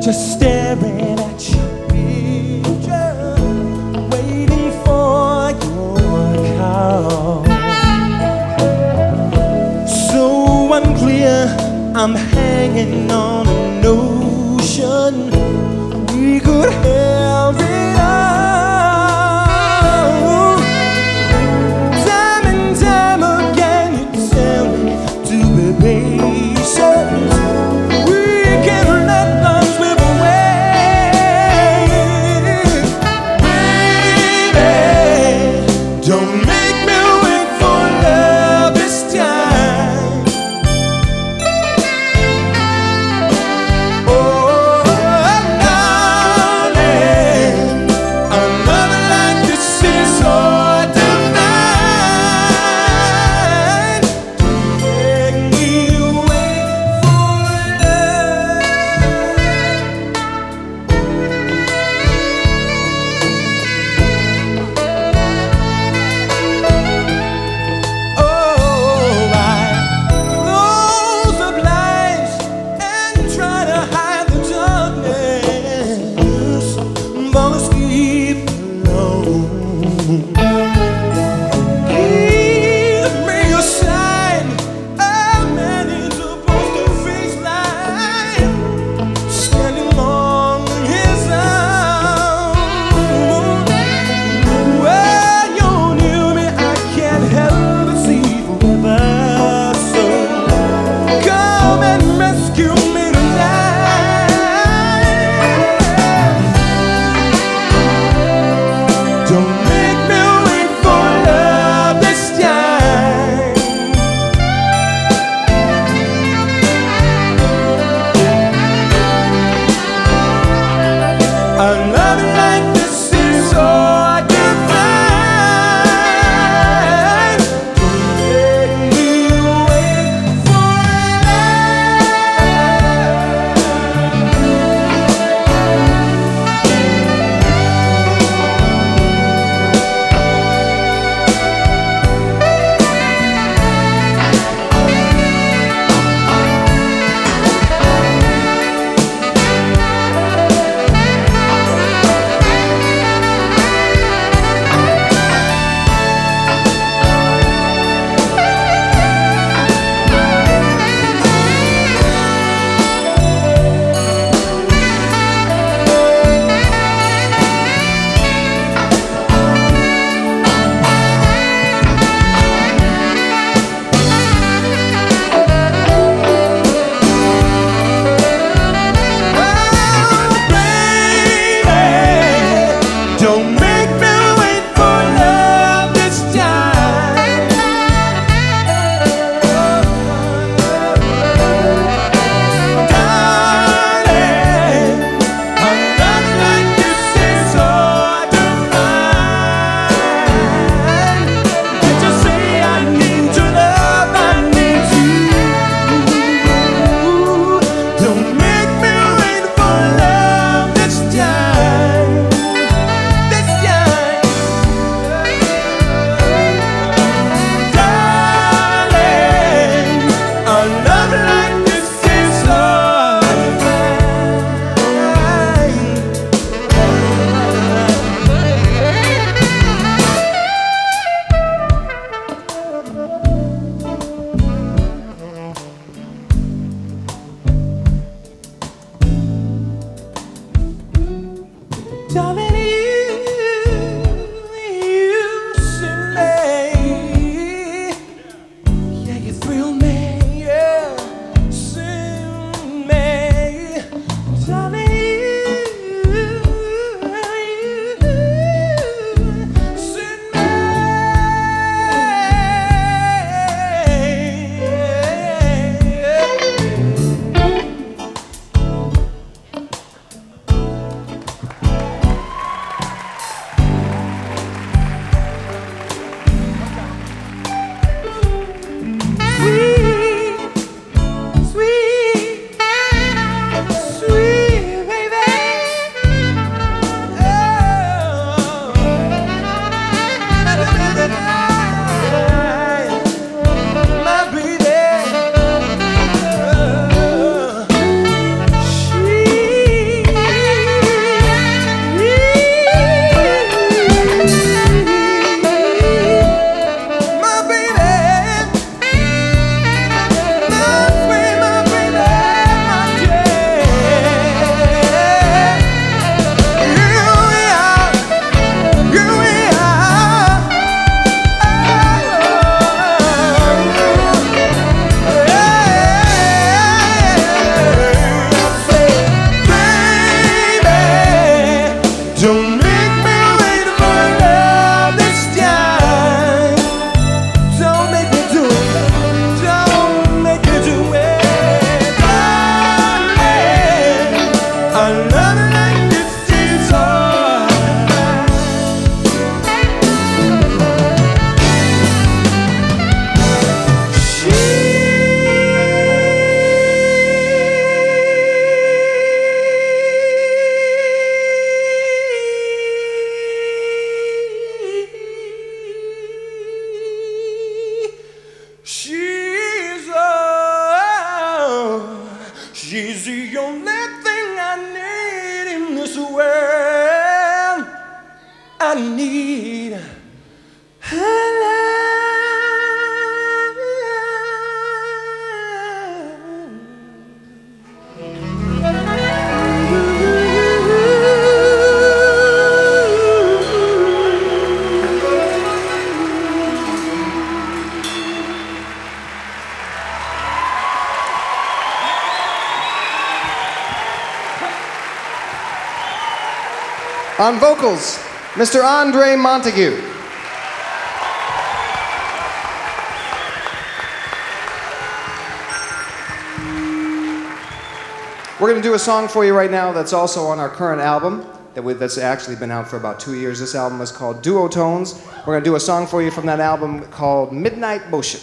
just staring at your picture, waiting for your call. So unclear, I'm hanging on a notion we could have it all. Time and time again, you tell me to be patient. The only thing I need in this world. I need On vocals, Mr. Andre Montague. We're going to do a song for you right now that's also on our current album that we, that's actually been out for about two years. This album is called Duotones. We're going to do a song for you from that album called Midnight Motion.